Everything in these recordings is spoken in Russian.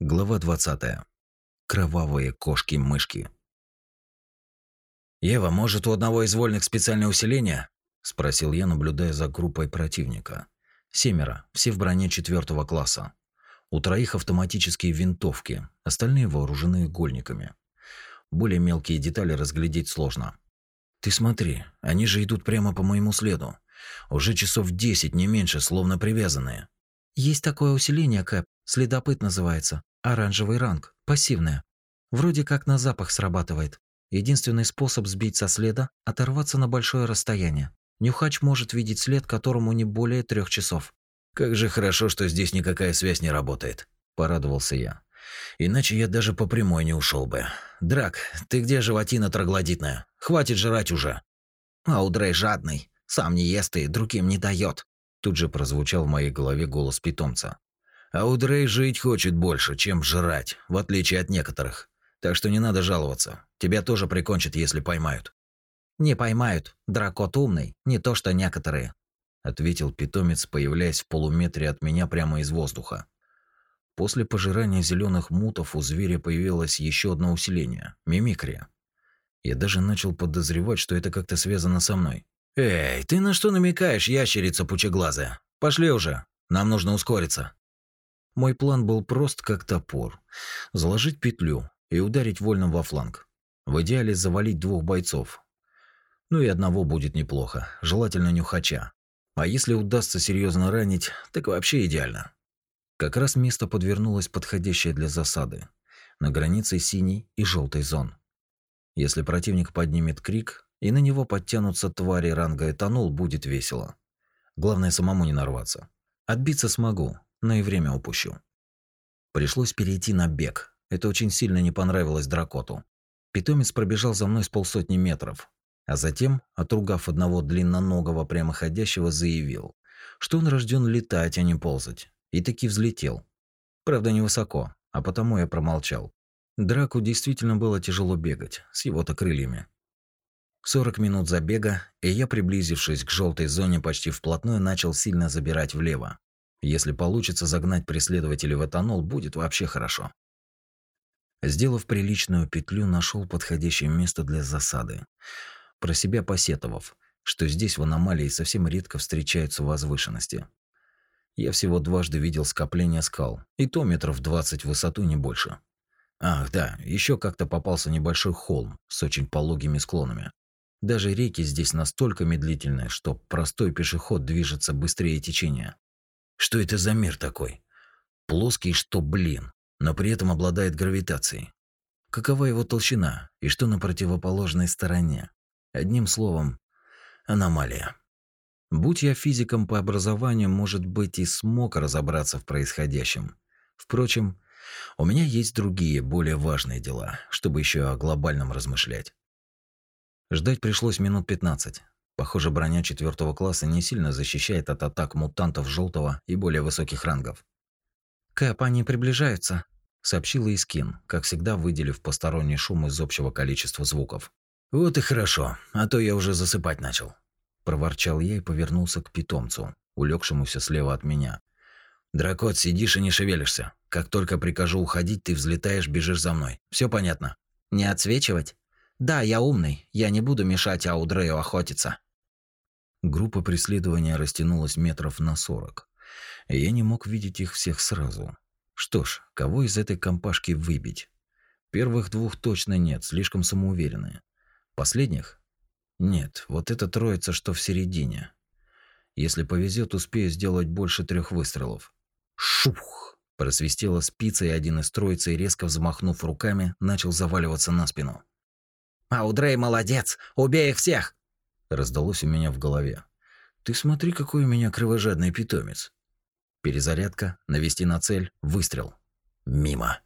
Глава 20. Кровавые кошки-мышки. «Ева, может, у одного из вольных специальное усиление?» – спросил я, наблюдая за группой противника. Семеро, все в броне четвертого класса. У троих автоматические винтовки, остальные вооружены игольниками. Более мелкие детали разглядеть сложно. «Ты смотри, они же идут прямо по моему следу. Уже часов десять, не меньше, словно привязанные». «Есть такое усиление, Кэп. Следопыт называется. Оранжевый ранг. Пассивное. Вроде как на запах срабатывает. Единственный способ сбить со следа – оторваться на большое расстояние. Нюхач может видеть след, которому не более трех часов. «Как же хорошо, что здесь никакая связь не работает», – порадовался я. «Иначе я даже по прямой не ушел бы. Драк, ты где животина троглодитная? Хватит жрать уже!» «Аудрей жадный. Сам не ест и другим не дает. Тут же прозвучал в моей голове голос питомца. А у Дрей жить хочет больше, чем жрать, в отличие от некоторых. Так что не надо жаловаться. Тебя тоже прикончат, если поймают. Не поймают. Дракот умный, не то что некоторые, ответил питомец, появляясь в полуметре от меня прямо из воздуха. После пожирания зеленых мутов у зверя появилось еще одно усиление мимикрия. Я даже начал подозревать, что это как-то связано со мной. Эй, ты на что намекаешь, ящерица пучеглазая? Пошли уже. Нам нужно ускориться. Мой план был прост как топор. Заложить петлю и ударить вольным во фланг. В идеале завалить двух бойцов. Ну и одного будет неплохо, желательно нюхача. А если удастся серьезно ранить, так вообще идеально. Как раз место подвернулось подходящее для засады. На границе синей и желтой зон. Если противник поднимет крик, и на него подтянутся твари ранга этанол, будет весело. Главное самому не нарваться. Отбиться смогу, но и время упущу. Пришлось перейти на бег. Это очень сильно не понравилось дракоту. Питомец пробежал за мной с полсотни метров, а затем, отругав одного длинноногого прямоходящего, заявил, что он рожден летать, а не ползать, и таки взлетел. Правда, невысоко, а потому я промолчал. Драку действительно было тяжело бегать, с его-то крыльями. 40 минут забега, и я, приблизившись к желтой зоне почти вплотную, начал сильно забирать влево. Если получится загнать преследователей в этанол, будет вообще хорошо. Сделав приличную петлю, нашел подходящее место для засады. Про себя посетовав, что здесь в аномалии совсем редко встречаются возвышенности. Я всего дважды видел скопление скал, и то метров 20 в высоту, не больше. Ах, да, еще как-то попался небольшой холм с очень пологими склонами. Даже реки здесь настолько медлительные, что простой пешеход движется быстрее течения. Что это за мир такой? Плоский, что блин, но при этом обладает гравитацией. Какова его толщина и что на противоположной стороне? Одним словом, аномалия. Будь я физиком по образованию, может быть, и смог разобраться в происходящем. Впрочем, у меня есть другие, более важные дела, чтобы еще о глобальном размышлять. Ждать пришлось минут 15. Похоже, броня четвертого класса не сильно защищает от атак мутантов желтого и более высоких рангов. «Кэп, они приближаются», — сообщила Искин, как всегда выделив посторонний шум из общего количества звуков. «Вот и хорошо, а то я уже засыпать начал», — проворчал я и повернулся к питомцу, улегшемуся слева от меня. «Дракот, сидишь и не шевелишься. Как только прикажу уходить, ты взлетаешь, бежишь за мной. Все понятно?» «Не отсвечивать?» «Да, я умный. Я не буду мешать Аудрею охотиться». Группа преследования растянулась метров на сорок. Я не мог видеть их всех сразу. Что ж, кого из этой компашки выбить? Первых двух точно нет, слишком самоуверенные. Последних? Нет, вот эта троица, что в середине. Если повезет, успею сделать больше трех выстрелов. Шух! Просвистела спица, и один из троицы, резко взмахнув руками, начал заваливаться на спину. «Аудрей молодец! Убей их всех!» Раздалось у меня в голове. Ты смотри, какой у меня кровожадный питомец. Перезарядка, навести на цель, выстрел. Мимо.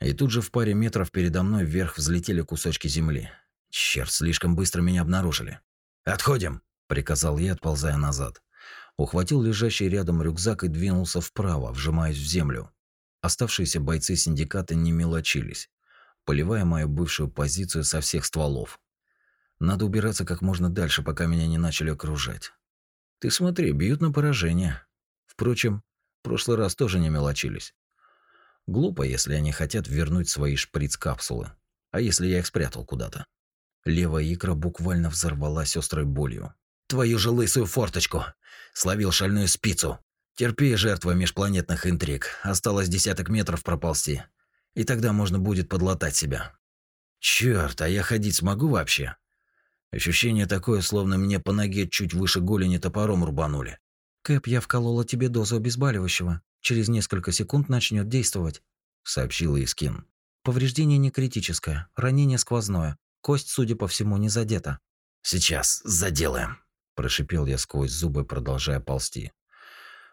И тут же в паре метров передо мной вверх взлетели кусочки земли. Черт, слишком быстро меня обнаружили. «Отходим!» – приказал я, отползая назад. Ухватил лежащий рядом рюкзак и двинулся вправо, вжимаясь в землю. Оставшиеся бойцы синдиката не мелочились, поливая мою бывшую позицию со всех стволов. Надо убираться как можно дальше, пока меня не начали окружать. Ты смотри, бьют на поражение. Впрочем, в прошлый раз тоже не мелочились. Глупо, если они хотят вернуть свои шприц-капсулы. А если я их спрятал куда-то? Левая икра буквально взорвалась острой болью. «Твою же лысую форточку! Словил шальную спицу! Терпи, жертва межпланетных интриг. Осталось десяток метров проползти. И тогда можно будет подлатать себя. Чёрт, а я ходить смогу вообще? Ощущение такое, словно мне по ноге чуть выше голени топором рубанули. «Кэп, я вколола тебе дозу обезболивающего. Через несколько секунд начнет действовать», — сообщила Искин. «Повреждение не критическое, ранение сквозное. Кость, судя по всему, не задета». «Сейчас заделаем», – прошипел я сквозь зубы, продолжая ползти.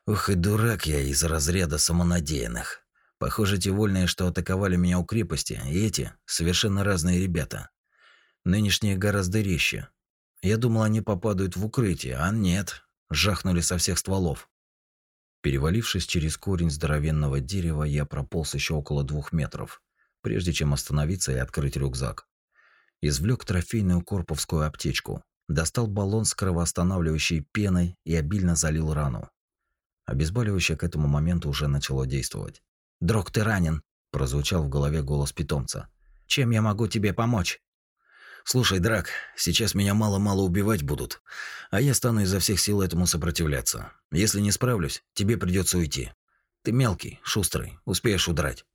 «Ух и дурак я из разряда самонадеянных. Похоже, те вольные, что атаковали меня у крепости, и эти – совершенно разные ребята. Нынешние гораздо резче. Я думал, они попадают в укрытие, а нет, жахнули со всех стволов. Перевалившись через корень здоровенного дерева, я прополз еще около двух метров, прежде чем остановиться и открыть рюкзак. Извлек трофейную корповскую аптечку, достал баллон с кровоостанавливающей пеной и обильно залил рану. Обезболивающее к этому моменту уже начало действовать. «Друг, ты ранен!» – прозвучал в голове голос питомца. «Чем я могу тебе помочь?» «Слушай, Драк, сейчас меня мало-мало убивать будут, а я стану изо всех сил этому сопротивляться. Если не справлюсь, тебе придется уйти. Ты мелкий, шустрый, успеешь удрать.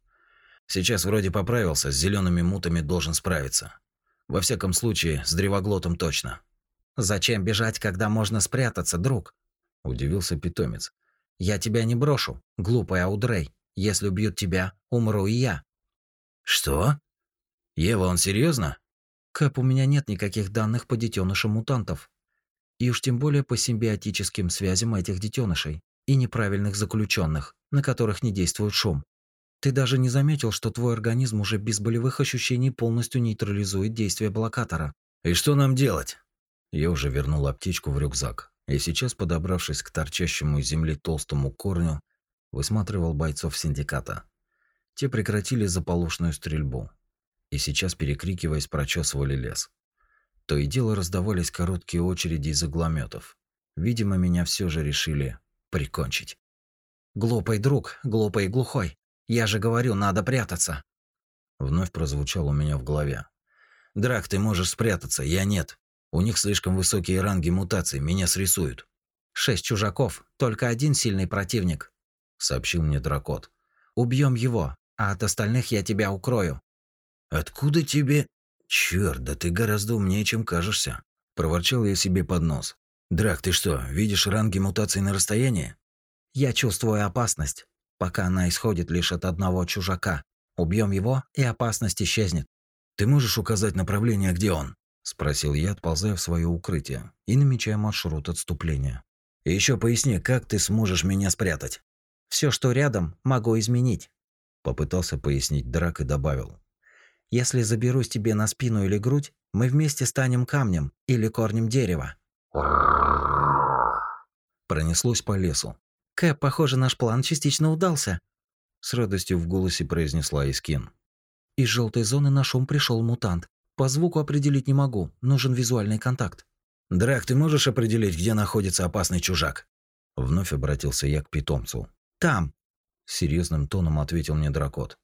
Сейчас вроде поправился, с зелеными мутами должен справиться. Во всяком случае, с древоглотом точно». «Зачем бежать, когда можно спрятаться, друг?» – удивился питомец. «Я тебя не брошу, глупый Аудрей. Если убьют тебя, умру и я». «Что? Ева, он серьезно? Кэп, у меня нет никаких данных по детенышам мутантов. И уж тем более по симбиотическим связям этих детенышей и неправильных заключенных, на которых не действует шум. Ты даже не заметил, что твой организм уже без болевых ощущений полностью нейтрализует действие блокатора. И что нам делать? Я уже вернул аптечку в рюкзак, и сейчас, подобравшись к торчащему из земли толстому корню, высматривал бойцов синдиката. Те прекратили заполошную стрельбу, и сейчас, перекрикиваясь, прочесывали лес. То и дело раздавались короткие очереди из иглометов. Видимо, меня все же решили прикончить. «Глупый друг, глупый и глухой. Я же говорю, надо прятаться!» Вновь прозвучал у меня в голове. «Драк, ты можешь спрятаться, я нет. У них слишком высокие ранги мутаций, меня срисуют». «Шесть чужаков, только один сильный противник», — сообщил мне Дракот. «Убьем его, а от остальных я тебя укрою». «Откуда тебе...» «Чёрт, да ты гораздо умнее, чем кажешься», – проворчал я себе под нос. «Драк, ты что, видишь ранги мутаций на расстоянии?» «Я чувствую опасность, пока она исходит лишь от одного чужака. Убьем его, и опасность исчезнет». «Ты можешь указать направление, где он?» – спросил я, отползая в свое укрытие и намечая маршрут отступления. «И еще поясни, как ты сможешь меня спрятать?» Все, что рядом, могу изменить», – попытался пояснить Драк и добавил. Если заберусь тебе на спину или грудь, мы вместе станем камнем или корнем дерева. Пронеслось по лесу. Кэп, похоже, наш план частично удался. С радостью в голосе произнесла Искин. Из желтой зоны на шум пришел мутант. По звуку определить не могу, нужен визуальный контакт. Драк, ты можешь определить, где находится опасный чужак? Вновь обратился я к питомцу. Там. Серьезным тоном ответил мне дракот.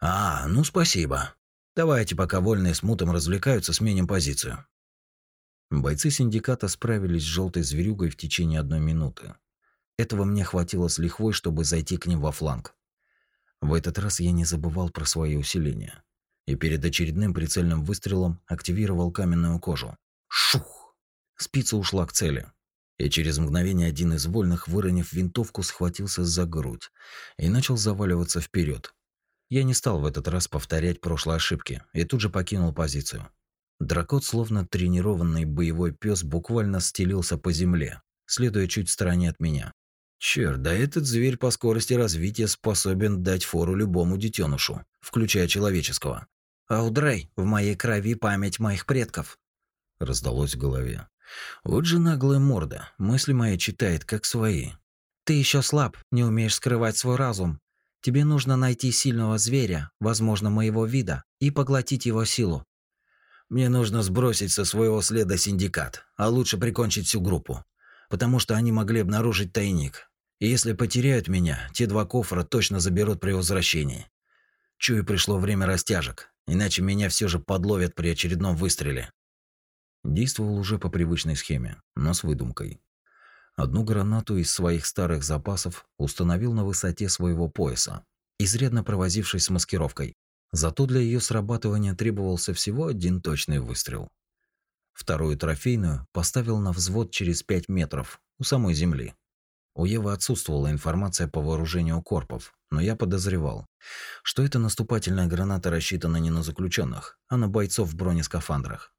А, ну спасибо. Давайте, пока вольные с мутом развлекаются, сменим позицию. Бойцы синдиката справились с желтой зверюгой в течение одной минуты. Этого мне хватило с лихвой, чтобы зайти к ним во фланг. В этот раз я не забывал про свои усиления. И перед очередным прицельным выстрелом активировал каменную кожу. Шух! Спица ушла к цели. И через мгновение один из вольных, выронив винтовку, схватился за грудь и начал заваливаться вперед, я не стал в этот раз повторять прошлые ошибки и тут же покинул позицию. Дракот, словно тренированный боевой пес, буквально стелился по земле, следуя чуть в стороне от меня. Черт, да этот зверь по скорости развития способен дать фору любому детенышу, включая человеческого. «Аудрей, в моей крови память моих предков», – раздалось в голове. Вот же наглая морда, мысли мои читает как свои. «Ты еще слаб, не умеешь скрывать свой разум. Тебе нужно найти сильного зверя, возможно, моего вида, и поглотить его силу. Мне нужно сбросить со своего следа синдикат, а лучше прикончить всю группу, потому что они могли обнаружить тайник. И если потеряют меня, те два кофра точно заберут при возвращении. Чую, пришло время растяжек, иначе меня все же подловят при очередном выстреле. Действовал уже по привычной схеме, но с выдумкой. Одну гранату из своих старых запасов установил на высоте своего пояса, изрядно провозившись с маскировкой. Зато для ее срабатывания требовался всего один точный выстрел. Вторую трофейную поставил на взвод через 5 метров, у самой земли. У Евы отсутствовала информация по вооружению корпов, но я подозревал, что эта наступательная граната рассчитана не на заключенных, а на бойцов в бронескафандрах.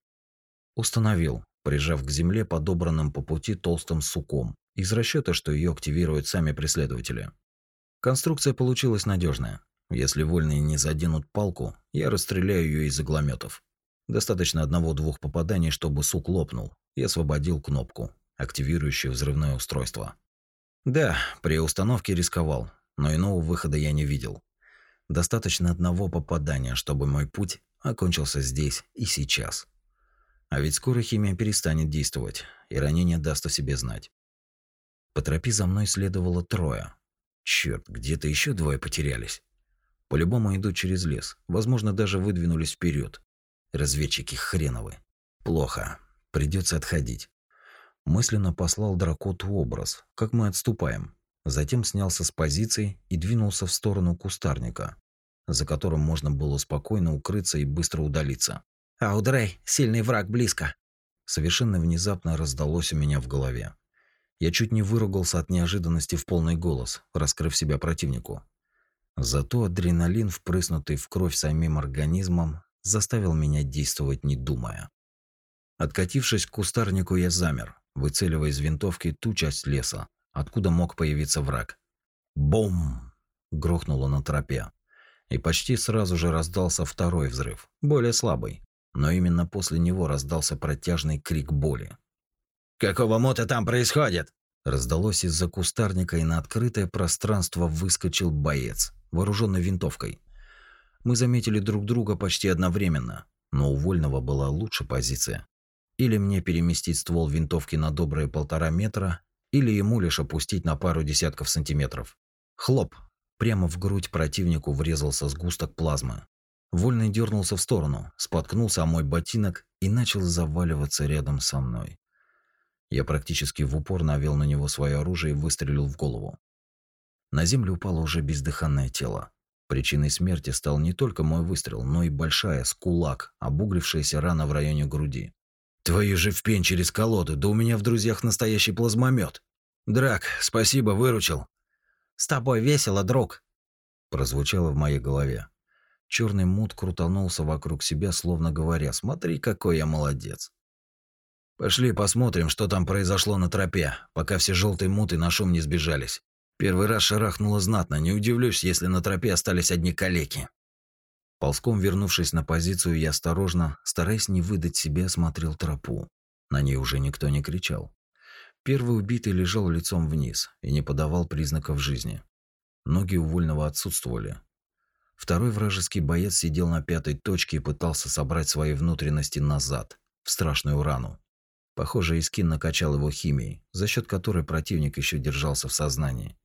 Установил, прижав к земле подобранным по пути толстым суком, из расчета, что ее активируют сами преследователи. Конструкция получилась надежная. Если вольные не заденут палку, я расстреляю ее из иглометов. Достаточно одного-двух попаданий, чтобы сук лопнул, и освободил кнопку, активирующую взрывное устройство. Да, при установке рисковал, но иного выхода я не видел. Достаточно одного попадания, чтобы мой путь окончился здесь и сейчас. А ведь скоро химия перестанет действовать, и ранение даст о себе знать. По тропе за мной следовало трое. Черт, где-то еще двое потерялись. По-любому идут через лес, возможно, даже выдвинулись вперед. Разведчики хреновы. Плохо. Придется отходить. Мысленно послал дракоту образ, как мы отступаем. Затем снялся с позиции и двинулся в сторону кустарника, за которым можно было спокойно укрыться и быстро удалиться. «Аудрей, сильный враг близко!» Совершенно внезапно раздалось у меня в голове. Я чуть не выругался от неожиданности в полный голос, раскрыв себя противнику. Зато адреналин, впрыснутый в кровь самим организмом, заставил меня действовать не думая. Откатившись к кустарнику, я замер, выцеливая из винтовки ту часть леса, откуда мог появиться враг. Бум! грохнуло на тропе. И почти сразу же раздался второй взрыв, более слабый, но именно после него раздался протяжный крик боли. «Какого мота там происходит?» Раздалось из-за кустарника, и на открытое пространство выскочил боец, вооруженный винтовкой. Мы заметили друг друга почти одновременно, но у Вольного была лучше позиция. Или мне переместить ствол винтовки на добрые полтора метра, или ему лишь опустить на пару десятков сантиметров. Хлоп! Прямо в грудь противнику врезался сгусток плазмы. Вольный дернулся в сторону, споткнулся о мой ботинок и начал заваливаться рядом со мной. Я практически в упор навел на него свое оружие и выстрелил в голову. На землю упало уже бездыханное тело. Причиной смерти стал не только мой выстрел, но и большая, с кулак, обуглившаяся рана в районе груди. «Твою же в пень через колоду, да у меня в друзьях настоящий плазмомет. Драк, спасибо, выручил». «С тобой весело, друг», прозвучало в моей голове. Черный мут крутанулся вокруг себя, словно говоря, «Смотри, какой я молодец». «Пошли посмотрим, что там произошло на тропе, пока все желтые муты на шум не сбежались. Первый раз шарахнуло знатно, не удивлюсь, если на тропе остались одни калеки. Ползком вернувшись на позицию, я осторожно, стараясь не выдать себе, осмотрел тропу. На ней уже никто не кричал. Первый убитый лежал лицом вниз и не подавал признаков жизни. Ноги у вольного отсутствовали. Второй вражеский боец сидел на пятой точке и пытался собрать свои внутренности назад, в страшную рану. Похоже, Искин накачал его химией, за счет которой противник еще держался в сознании.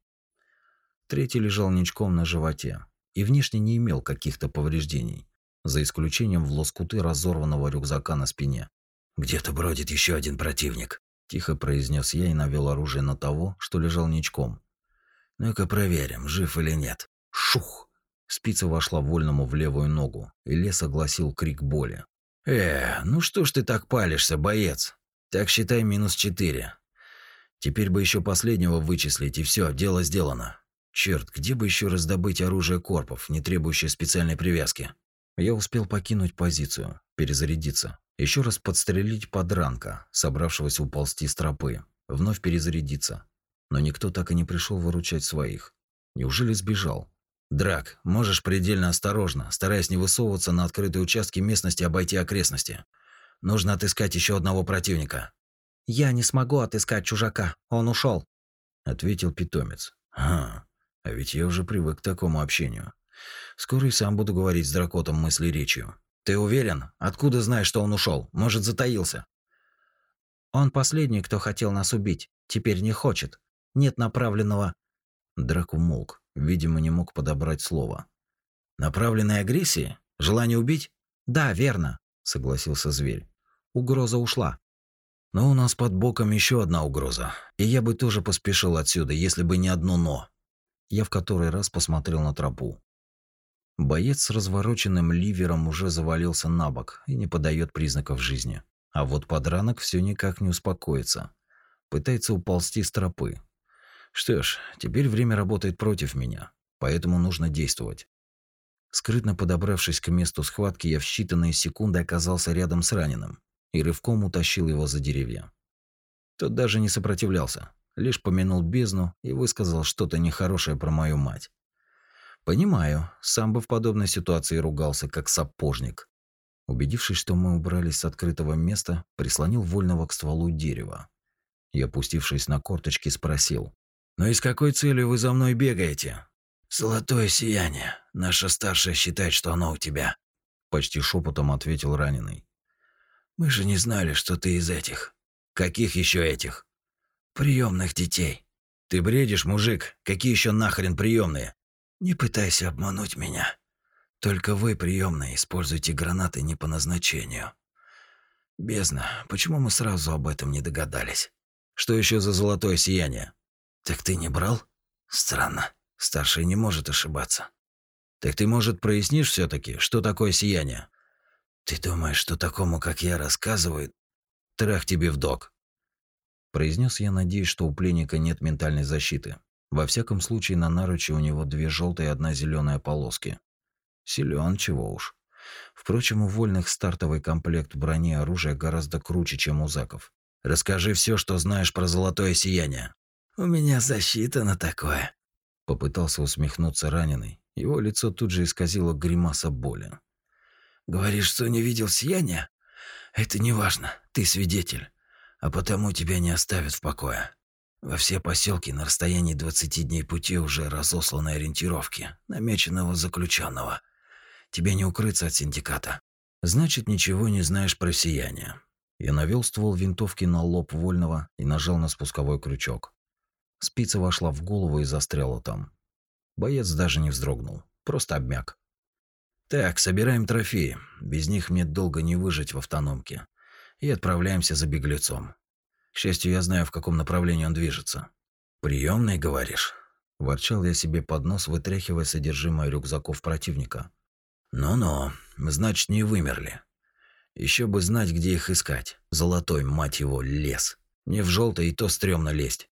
Третий лежал ничком на животе и внешне не имел каких-то повреждений, за исключением в лоскуты разорванного рюкзака на спине. «Где-то бродит еще один противник», – тихо произнес я и навел оружие на того, что лежал ничком. «Ну-ка проверим, жив или нет». Шух! Спица вошла вольному в левую ногу, и лес огласил крик боли. «Э, ну что ж ты так палишься, боец? Так считай минус четыре. Теперь бы еще последнего вычислить, и все, дело сделано. Черт, где бы еще раздобыть оружие корпов, не требующее специальной привязки? Я успел покинуть позицию, перезарядиться, еще раз подстрелить подранка, собравшегося уползти с тропы, вновь перезарядиться. Но никто так и не пришел выручать своих. Неужели сбежал? Драк, можешь предельно осторожно, стараясь не высовываться на открытые участки местности, обойти окрестности. Нужно отыскать еще одного противника. Я не смогу отыскать чужака. Он ушел, ответил питомец. Ага. А ведь я уже привык к такому общению. Скоро и сам буду говорить с дракотом мысли речью. Ты уверен? Откуда знаешь, что он ушел? Может, затаился? Он последний, кто хотел нас убить. Теперь не хочет. Нет направленного Драк умолк, видимо, не мог подобрать слово. «Направленной агрессии? Желание убить?» «Да, верно», — согласился зверь. «Угроза ушла». «Но у нас под боком еще одна угроза. И я бы тоже поспешил отсюда, если бы не одно «но». Я в который раз посмотрел на тропу. Боец с развороченным ливером уже завалился на бок и не подает признаков жизни. А вот подранок все никак не успокоится. Пытается уползти с тропы. Что ж, теперь время работает против меня, поэтому нужно действовать. Скрытно подобравшись к месту схватки, я в считанные секунды оказался рядом с раненым и рывком утащил его за деревья. Тот даже не сопротивлялся, лишь помянул бездну и высказал что-то нехорошее про мою мать. Понимаю, сам бы в подобной ситуации ругался, как сапожник. Убедившись, что мы убрались с открытого места, прислонил вольного к стволу дерева. И, опустившись на корточки, спросил. «Ну и с какой целью вы за мной бегаете?» «Золотое сияние. Наша старшая считает, что оно у тебя», — почти шепотом ответил раненый. «Мы же не знали, что ты из этих». «Каких еще этих?» «Приемных детей». «Ты бредишь, мужик? Какие еще нахрен приемные? Не пытайся обмануть меня. Только вы, приемные, используйте гранаты не по назначению. Бездна, почему мы сразу об этом не догадались? Что еще за золотое сияние? Так ты не брал? Странно. Старший не может ошибаться. Так ты, может, прояснишь все таки что такое сияние? Ты думаешь, что такому, как я, рассказывают? Трах тебе в док. Произнес я, надеясь, что у пленника нет ментальной защиты. Во всяком случае, на наруче у него две желтые и одна зеленая полоски. Силен, чего уж. Впрочем, у вольных стартовый комплект брони и оружия гораздо круче, чем у заков. Расскажи все, что знаешь про золотое сияние. У меня защита на такое. Попытался усмехнуться раненый. Его лицо тут же исказило гримаса боли. Говоришь, что не видел сияния? Это не важно. Ты свидетель, а потому тебя не оставят в покое. Во все поселки на расстоянии 20 дней пути уже разосланы ориентировки намеченного заключенного. Тебе не укрыться от синдиката. Значит, ничего не знаешь про сияние. Я навел ствол винтовки на лоб Вольного и нажал на спусковой крючок. Спица вошла в голову и застряла там. Боец даже не вздрогнул, просто обмяк. Так, собираем трофеи. Без них мне долго не выжить в автономке. И отправляемся за беглецом. К счастью, я знаю, в каком направлении он движется. Приемный, говоришь? Ворчал я себе под нос, вытряхивая содержимое рюкзаков противника. Ну-ну, значит, не вымерли. Еще бы знать, где их искать. Золотой, мать его, лес. Не в желтый и то стрёмно лезть.